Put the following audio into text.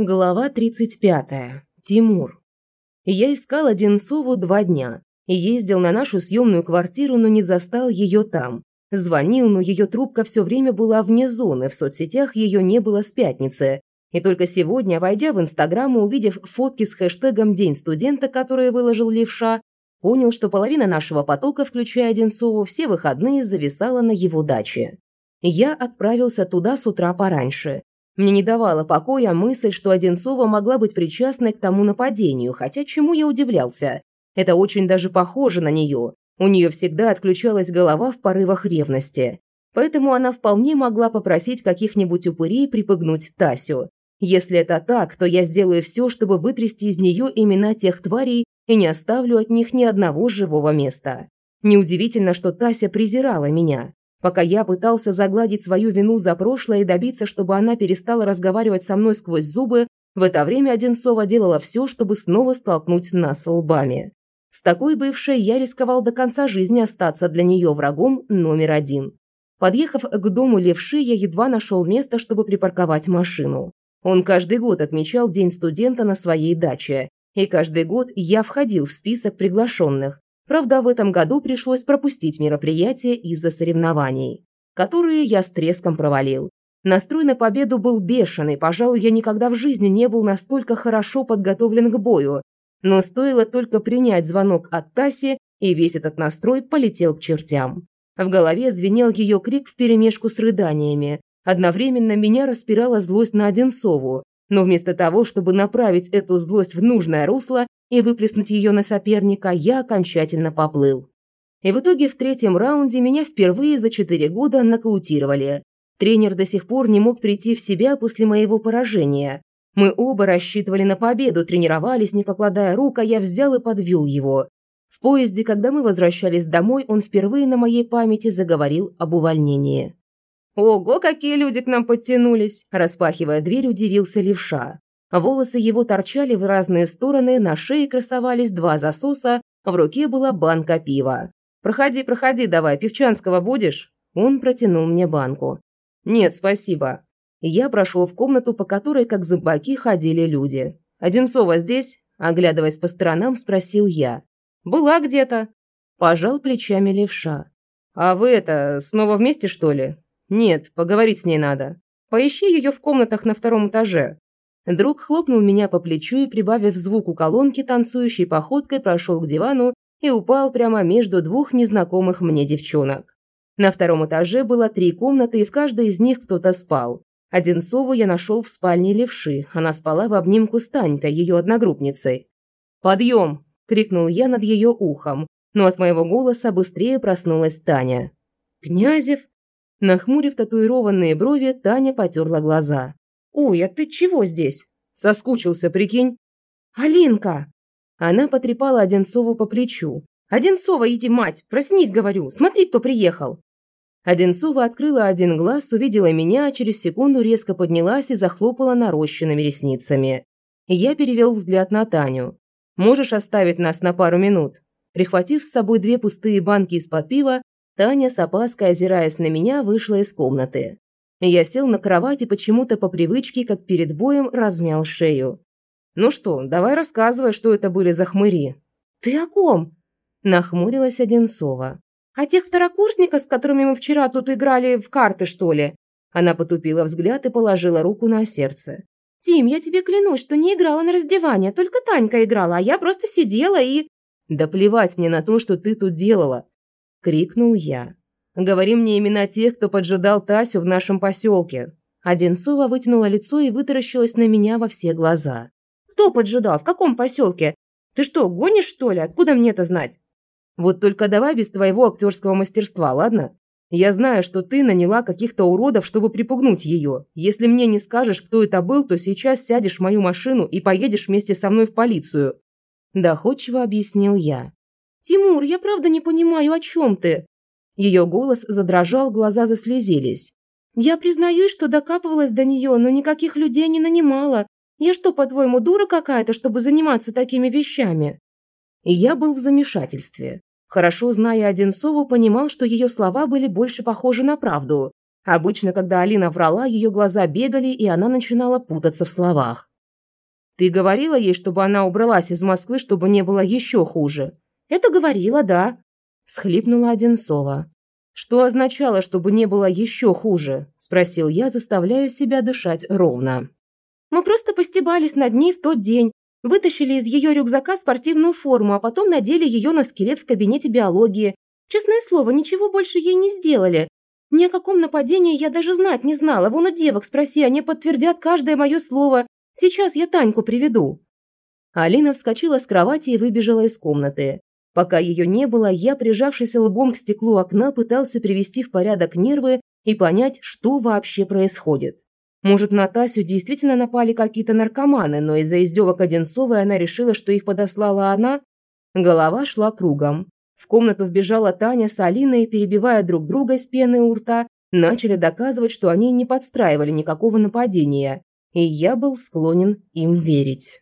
Глава 35. Тимур. Я искал Одинцову два дня. Ездил на нашу съемную квартиру, но не застал ее там. Звонил, но ее трубка все время была вне зоны, в соцсетях ее не было с пятницы. И только сегодня, войдя в Инстаграм и увидев фотки с хэштегом «День студента», которые выложил Левша, понял, что половина нашего потока, включая Одинцову, все выходные зависала на его даче. Я отправился туда с утра пораньше. Мне не давала покоя мысль, что Одинцова могла быть причастной к тому нападению, хотя чему я удивлялся. Это очень даже похоже на нее. У нее всегда отключалась голова в порывах ревности. Поэтому она вполне могла попросить каких-нибудь упырей припугнуть Тасю. Если это так, то я сделаю все, чтобы вытрясти из нее имена тех тварей и не оставлю от них ни одного живого места. Неудивительно, что Тася презирала меня. Пока я пытался загладить свою вину за прошлое и добиться, чтобы она перестала разговаривать со мной сквозь зубы, в это время Одинцова делала все, чтобы снова столкнуть нас лбами. С такой бывшей я рисковал до конца жизни остаться для нее врагом номер один. Подъехав к дому левши, я едва нашел место, чтобы припарковать машину. Он каждый год отмечал День студента на своей даче, и каждый год я входил в список приглашенных, Правда, в этом году пришлось пропустить мероприятие из-за соревнований, которые я с треском провалил. Настрой на победу был бешеный, пожалуй, я никогда в жизни не был настолько хорошо подготовлен к бою. Но стоило только принять звонок от Таси, и весь этот настрой полетел к чертям. В голове звенел ее крик вперемешку с рыданиями. Одновременно меня распирала злость на Одинцову. Но вместо того, чтобы направить эту злость в нужное русло, и выплеснуть ее на соперника, я окончательно поплыл. И в итоге в третьем раунде меня впервые за четыре года нокаутировали. Тренер до сих пор не мог прийти в себя после моего поражения. Мы оба рассчитывали на победу, тренировались, не покладая рук, а я взял и подвел его. В поезде, когда мы возвращались домой, он впервые на моей памяти заговорил об увольнении. «Ого, какие люди к нам подтянулись!» Распахивая дверь, удивился левша. Волосы его торчали в разные стороны, на шее красовались два засоса, в руке была банка пива. «Проходи, проходи давай, певчанского будешь?» Он протянул мне банку. «Нет, спасибо». Я прошел в комнату, по которой, как зомбаки, ходили люди. «Одинцова здесь?» Оглядываясь по сторонам, спросил я. «Была где-то». Пожал плечами левша. «А вы это, снова вместе, что ли?» «Нет, поговорить с ней надо. Поищи ее в комнатах на втором этаже. Друг хлопнул меня по плечу и, прибавив звук у колонки, танцующей походкой прошел к дивану и упал прямо между двух незнакомых мне девчонок. На втором этаже было три комнаты, и в каждой из них кто-то спал. Одинцову я нашел в спальне левши. Она спала в обнимку с Танькой, ее одногруппницей. «Подъем!» – крикнул я над ее ухом, но от моего голоса быстрее проснулась Таня. «Князев?» Нахмурив татуированные брови, Таня потерла глаза. «Ой, а ты чего здесь?» «Соскучился, прикинь». «Алинка!» Она потрепала Одинцову по плечу. «Одинцова, иди, мать! Проснись, говорю! Смотри, кто приехал!» Одинцова открыла один глаз, увидела меня, а через секунду резко поднялась и захлопала нарощенными ресницами. Я перевел взгляд на Таню. «Можешь оставить нас на пару минут?» Прихватив с собой две пустые банки из-под пива, Таня с опаской, озираясь на меня, вышла из комнаты. Я сел на кровати почему-то по привычке, как перед боем, размял шею. «Ну что, давай рассказывай, что это были за хмыри». «Ты о ком?» – нахмурилась Одинцова. «О тех второкурсниках, с которыми мы вчера тут играли в карты, что ли?» Она потупила взгляд и положила руку на сердце. «Тим, я тебе клянусь, что не играла на раздевание, только Танька играла, а я просто сидела и...» «Да плевать мне на то, что ты тут делала!» – крикнул я. Говори мне имена тех, кто поджидал Тасю в нашем поселке». Одинцова вытянула лицо и вытаращилась на меня во все глаза. «Кто поджидал? В каком поселке? Ты что, гонишь, что ли? Откуда мне это знать?» «Вот только давай без твоего актерского мастерства, ладно? Я знаю, что ты наняла каких-то уродов, чтобы припугнуть ее. Если мне не скажешь, кто это был, то сейчас сядешь в мою машину и поедешь вместе со мной в полицию». Доходчиво объяснил я. «Тимур, я правда не понимаю, о чем ты?» Ее голос задрожал, глаза заслезились. «Я признаюсь, что докапывалась до нее, но никаких людей не нанимала. Я что, по-твоему, дура какая-то, чтобы заниматься такими вещами?» И я был в замешательстве. Хорошо зная Одинцову, понимал, что ее слова были больше похожи на правду. Обычно, когда Алина врала, ее глаза бегали, и она начинала путаться в словах. Ты говорила ей, чтобы она убралась из Москвы, чтобы не было еще хуже? Это говорила, да. Схлипнула Одинцова. Что означало, чтобы не было еще хуже? Спросил я, заставляя себя дышать ровно. Мы просто постебались над ней в тот день. Вытащили из ее рюкзака спортивную форму, а потом надели ее на скелет в кабинете биологии. Честное слово, ничего больше ей не сделали. Ни о каком нападении я даже знать не знала. Вон у девок спроси, они подтвердят каждое мое слово. Сейчас я Таньку приведу». Алина вскочила с кровати и выбежала из комнаты. Пока ее не было, я, прижавшись лбом к стеклу окна, пытался привести в порядок нервы и понять, что вообще происходит. Может, на Тасю действительно напали какие-то наркоманы, но из-за издевок Одинцовой она решила, что их подослала она? Голова шла кругом. В комнату вбежала Таня с Алиной, перебивая друг друга с пеной у рта, начали доказывать, что они не подстраивали никакого нападения и я был склонен им верить.